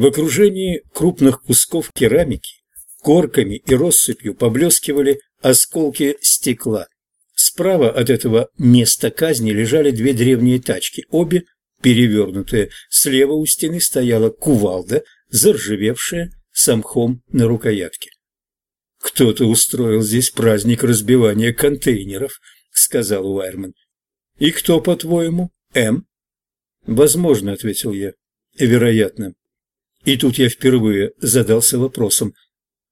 В окружении крупных кусков керамики корками и россыпью поблескивали осколки стекла. Справа от этого места казни лежали две древние тачки, обе перевернутые. Слева у стены стояла кувалда, заржавевшая, с мхом на рукоятке. «Кто-то устроил здесь праздник разбивания контейнеров», — сказал Уайрман. «И кто, по-твоему, М?» «Возможно», — ответил я. «Вероятно». И тут я впервые задался вопросом,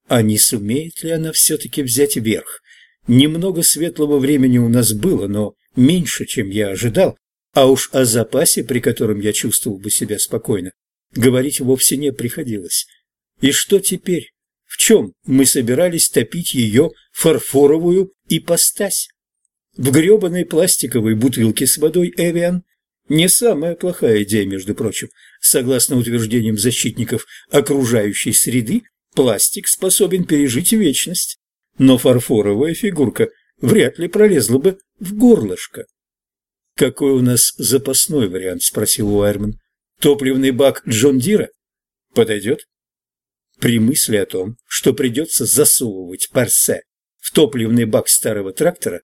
а не сумеет ли она все-таки взять верх? Немного светлого времени у нас было, но меньше, чем я ожидал, а уж о запасе, при котором я чувствовал бы себя спокойно, говорить вовсе не приходилось. И что теперь? В чем мы собирались топить ее фарфоровую ипостась? В гребаной пластиковой бутылке с водой «Эвиан»? Не самая плохая идея, между прочим. Согласно утверждениям защитников окружающей среды, пластик способен пережить вечность. Но фарфоровая фигурка вряд ли пролезла бы в горлышко. «Какой у нас запасной вариант?» – спросил Уайрман. «Топливный бак Джон Дира? Подойдет?» При мысли о том, что придется засовывать парсе в топливный бак старого трактора,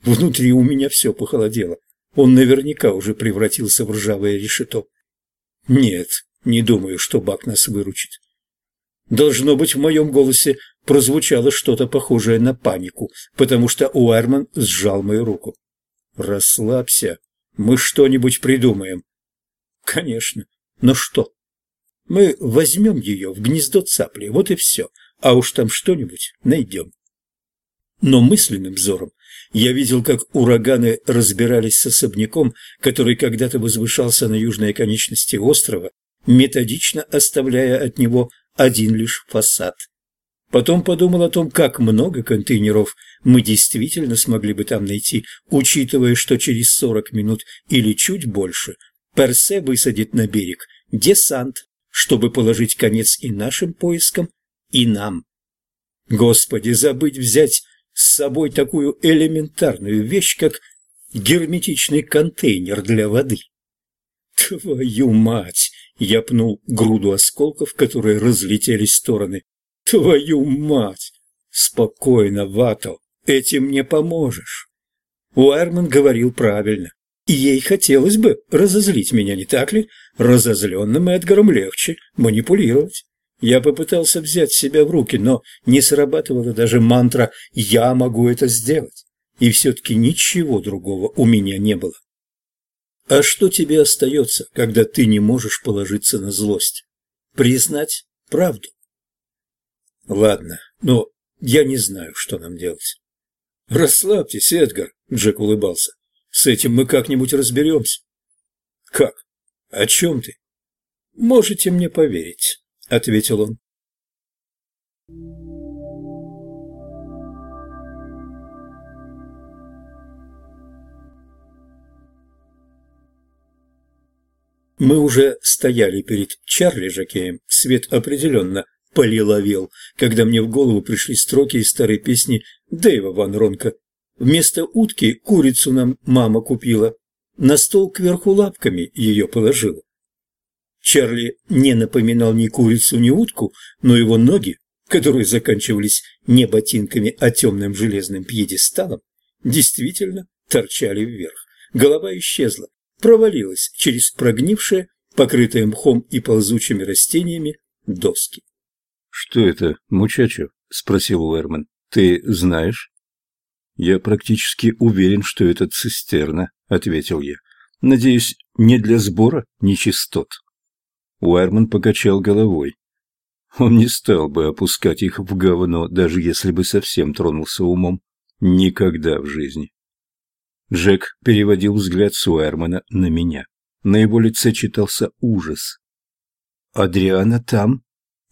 внутри у меня все похолодело. Он наверняка уже превратился в ржавое решето. Нет, не думаю, что бак нас выручит. Должно быть, в моем голосе прозвучало что-то похожее на панику, потому что Уэрман сжал мою руку. «Расслабься, мы что-нибудь придумаем». «Конечно, но что?» Мы возьмем ее в гнездо цапли, вот и все, а уж там что-нибудь найдем. Но мысленным взором я видел, как ураганы разбирались с особняком, который когда-то возвышался на южной конечности острова, методично оставляя от него один лишь фасад. Потом подумал о том, как много контейнеров мы действительно смогли бы там найти, учитывая, что через сорок минут или чуть больше Персе высадит на берег десант чтобы положить конец и нашим поискам, и нам. Господи, забыть взять с собой такую элементарную вещь, как герметичный контейнер для воды. Твою мать! Я пнул груду осколков, которые разлетелись в стороны. Твою мать! Спокойно, Вато, этим не поможешь. Уэрман говорил правильно. И ей хотелось бы разозлить меня, не так ли? Разозленным Эдгаром легче манипулировать. Я попытался взять себя в руки, но не срабатывала даже мантра «я могу это сделать». И все-таки ничего другого у меня не было. А что тебе остается, когда ты не можешь положиться на злость? Признать правду? Ладно, но я не знаю, что нам делать. Расслабьтесь, Эдгар, Джек улыбался. С этим мы как-нибудь разберемся. Как? О чем ты? Можете мне поверить, ответил он. Мы уже стояли перед Чарли Жакеем, свет определенно полиловел, когда мне в голову пришли строки из старой песни Дэйва Ван Ронка Вместо утки курицу нам мама купила. На стол кверху лапками ее положила. Чарли не напоминал ни курицу, ни утку, но его ноги, которые заканчивались не ботинками, а темным железным пьедесталом, действительно торчали вверх. Голова исчезла, провалилась через прогнившее, покрытое мхом и ползучими растениями, доски. «Что это, мучачо?» – спросил Уэрман. «Ты знаешь?» «Я практически уверен, что это цистерна», — ответил я. «Надеюсь, не для сбора нечистот». Уайрман покачал головой. Он не стал бы опускать их в говно, даже если бы совсем тронулся умом. Никогда в жизни. Джек переводил взгляд с Уайрмана на меня. На его лице читался ужас. «Адриана там?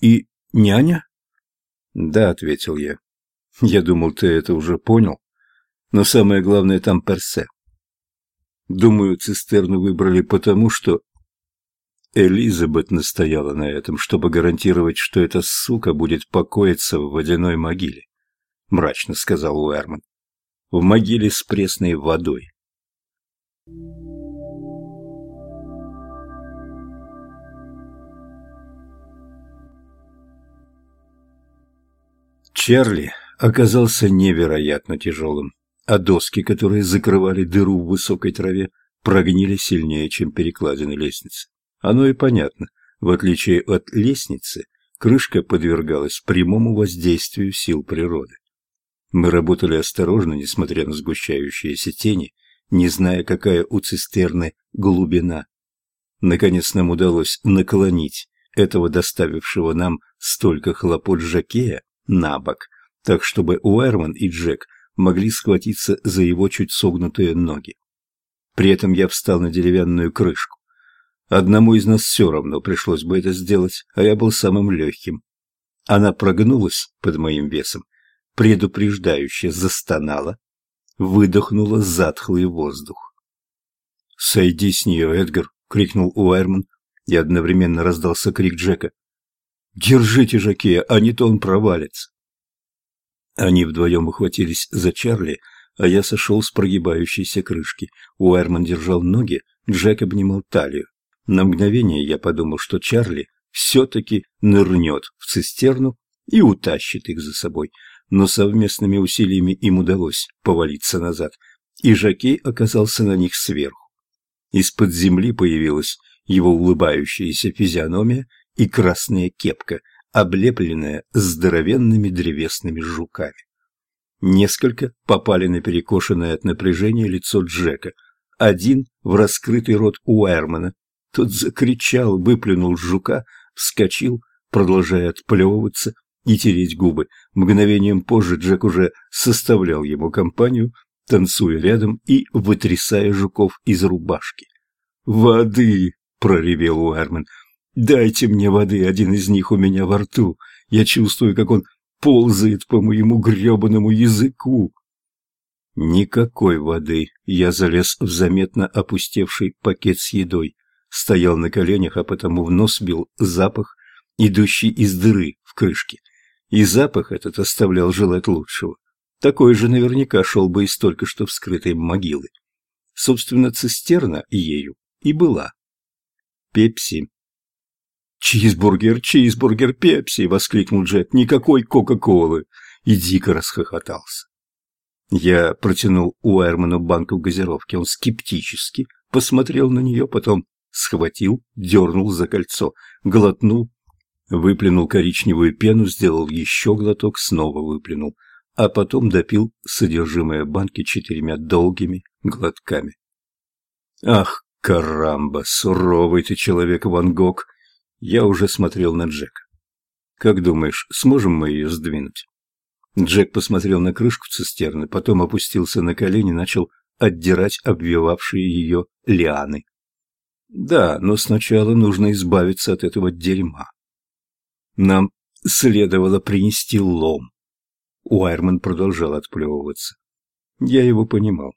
И няня?» «Да», — ответил я. «Я думал, ты это уже понял». Но самое главное там персе. Думаю, цистерну выбрали потому, что Элизабет настояла на этом, чтобы гарантировать, что эта сука будет покоиться в водяной могиле, — мрачно сказал Уэрман. — В могиле с пресной водой. Чарли оказался невероятно тяжелым, а доски, которые закрывали дыру в высокой траве, прогнили сильнее, чем перекладины лестницы. Оно и понятно. В отличие от лестницы, крышка подвергалась прямому воздействию сил природы. Мы работали осторожно, несмотря на сгущающиеся тени, не зная, какая у цистерны глубина. Наконец нам удалось наклонить этого доставившего нам столько хлопот Жакея на бок, так чтобы Уэрман и Джек могли схватиться за его чуть согнутые ноги. При этом я встал на деревянную крышку. Одному из нас все равно пришлось бы это сделать, а я был самым легким. Она прогнулась под моим весом, предупреждающе застонала, выдохнула затхлый воздух. «Сойди с нее, Эдгар!» — крикнул Уайрман, и одновременно раздался крик Джека. «Держите Жакея, а не то он провалится!» Они вдвоем ухватились за Чарли, а я сошел с прогибающейся крышки. Уайрман держал ноги, Джек обнимал талию. На мгновение я подумал, что Чарли все-таки нырнет в цистерну и утащит их за собой, но совместными усилиями им удалось повалиться назад, и Жакей оказался на них сверху. Из-под земли появилась его улыбающаяся физиономия и красная кепка, облепленная здоровенными древесными жуками. Несколько попали на перекошенное от напряжения лицо Джека, один в раскрытый рот Уэрмана. Тот закричал, выплюнул жука, вскочил, продолжая отплевываться и тереть губы. Мгновением позже Джек уже составлял ему компанию, танцуя рядом и вытрясая жуков из рубашки. «Воды!» — проревел Уэрман. «Дайте мне воды, один из них у меня во рту. Я чувствую, как он ползает по моему гребаному языку. Никакой воды. Я залез в заметно опустевший пакет с едой. Стоял на коленях, а потому в нос бил запах, идущий из дыры в крышке. И запах этот оставлял желать лучшего. Такой же наверняка шел бы из только что вскрытой могилы. Собственно, цистерна ею и была. Пепси. «Чизбургер, чизбургер, пепси!» — воскликнул Джек. «Никакой Кока-Колы!» И дико расхохотался. Я протянул Уэрману банку газировки. Он скептически посмотрел на нее, потом схватил, дернул за кольцо, глотнул, выплюнул коричневую пену, сделал еще глоток, снова выплюнул, а потом допил содержимое банки четырьмя долгими глотками. «Ах, карамба, суровый ты человек, Ван Гог!» Я уже смотрел на Джека. «Как думаешь, сможем мы ее сдвинуть?» Джек посмотрел на крышку цистерны, потом опустился на колени, начал отдирать обвивавшие ее лианы. «Да, но сначала нужно избавиться от этого дерьма. Нам следовало принести лом». Уайрман продолжал отплевываться. Я его понимал.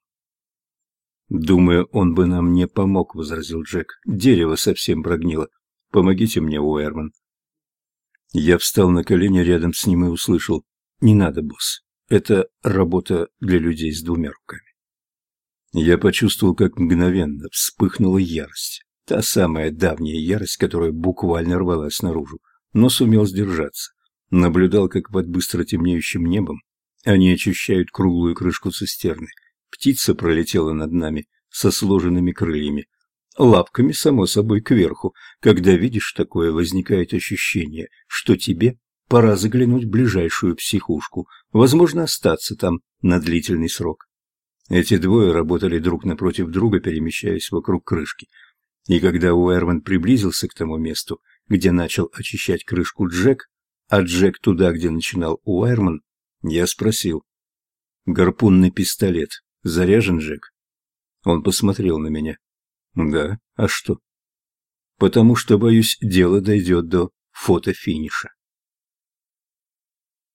«Думаю, он бы нам не помог», — возразил Джек. «Дерево совсем прогнило. Помогите мне, Уэрман. Я встал на колени рядом с ним и услышал. Не надо, босс. Это работа для людей с двумя руками. Я почувствовал, как мгновенно вспыхнула ярость. Та самая давняя ярость, которая буквально рвалась наружу, но сумел сдержаться. Наблюдал, как под быстро темнеющим небом они очищают круглую крышку цистерны. Птица пролетела над нами со сложенными крыльями, лапками, само собой, кверху. Когда видишь такое, возникает ощущение, что тебе пора заглянуть в ближайшую психушку, возможно, остаться там на длительный срок. Эти двое работали друг напротив друга, перемещаясь вокруг крышки. И когда Уэрман приблизился к тому месту, где начал очищать крышку Джек, а Джек туда, где начинал Уэрман, я спросил. «Гарпунный пистолет заряжен, Джек?» Он посмотрел на меня. Да, а что? Потому что, боюсь, дело дойдет до фотофиниша.